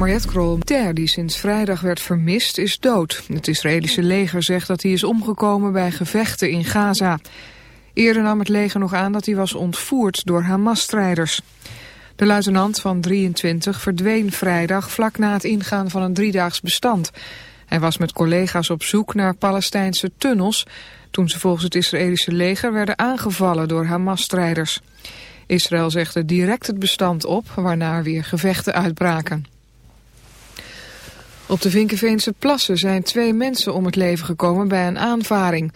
Mariette Krol, ter die sinds vrijdag werd vermist, is dood. Het Israëlische leger zegt dat hij is omgekomen bij gevechten in Gaza. Eerder nam het leger nog aan dat hij was ontvoerd door Hamas-strijders. De luitenant van 23 verdween vrijdag vlak na het ingaan van een driedaags bestand. Hij was met collega's op zoek naar Palestijnse tunnels... toen ze volgens het Israëlische leger werden aangevallen door Hamas-strijders. Israël zegde direct het bestand op, waarna weer gevechten uitbraken. Op de Vinkenveense plassen zijn twee mensen om het leven gekomen bij een aanvaring.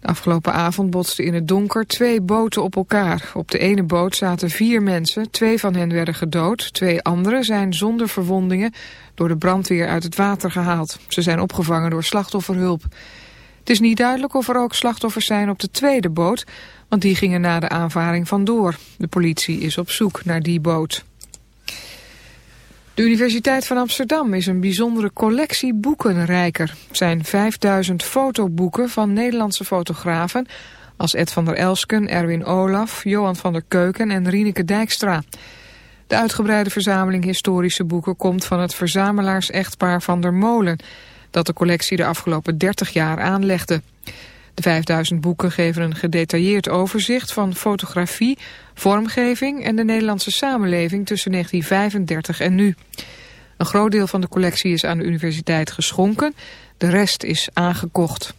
De afgelopen avond botsten in het donker twee boten op elkaar. Op de ene boot zaten vier mensen, twee van hen werden gedood. Twee anderen zijn zonder verwondingen door de brandweer uit het water gehaald. Ze zijn opgevangen door slachtofferhulp. Het is niet duidelijk of er ook slachtoffers zijn op de tweede boot, want die gingen na de aanvaring vandoor. De politie is op zoek naar die boot. De Universiteit van Amsterdam is een bijzondere collectie boekenrijker. Het zijn 5000 fotoboeken van Nederlandse fotografen... als Ed van der Elsken, Erwin Olaf, Johan van der Keuken en Rieneke Dijkstra. De uitgebreide verzameling historische boeken komt van het verzamelaars-echtpaar Van der Molen... dat de collectie de afgelopen 30 jaar aanlegde. De 5000 boeken geven een gedetailleerd overzicht van fotografie, vormgeving en de Nederlandse samenleving tussen 1935 en nu. Een groot deel van de collectie is aan de universiteit geschonken, de rest is aangekocht.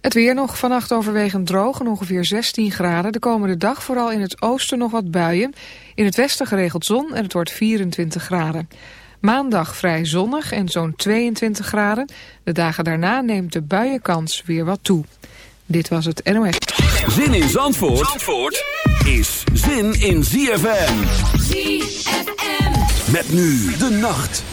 Het weer nog vannacht overwegend droog en ongeveer 16 graden. De komende dag vooral in het oosten nog wat buien. In het westen geregeld zon en het wordt 24 graden. Maandag vrij zonnig en zo'n 22 graden. De dagen daarna neemt de buienkans weer wat toe. Dit was het NOS. Zin in Zandvoort, Zandvoort is zin in ZFM. ZFM. Met nu de nacht.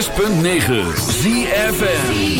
106.9 ZFN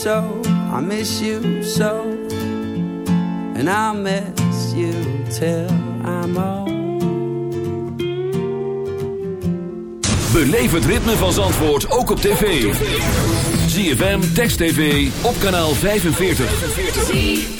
so. I miss you so. And I'll miss you till I'm old. Beleef het ritme van Zandvoort ook op tv. ZFM, Text TV, op kanaal 45.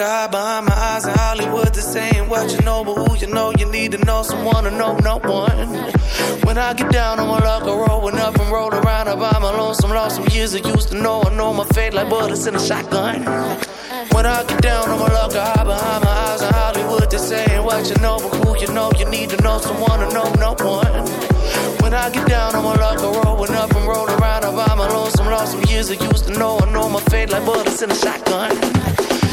I hide behind my eyes in Hollywood. They're saying what you know, but who you know, you need to know someone to know no one. When I get down my luck, I roll up and roll around. I my lonesome, lost some years I used to know. I know my fate like bullets in a shotgun. When I get down my luck, I hide behind my eyes in Hollywood. They're saying what you know, but who you know, you need to know someone to know no one. When I get down my luck, I roll up and roll around. I my lonesome, lost some years I used to know. I know my fate like bullets in a shotgun.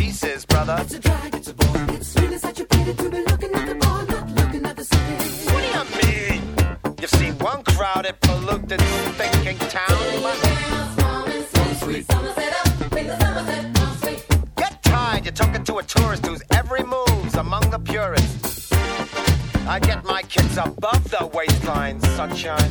pieces, brother. It's a drag, it's a bore. It's feelings that you paid to be looking at the bar, not looking at the city. What do you mean? You've seen one crowded, polluted, thinking town. Get tired, you're talking to a tourist whose every move's among the purists. I get my kids above the waistline, sunshine.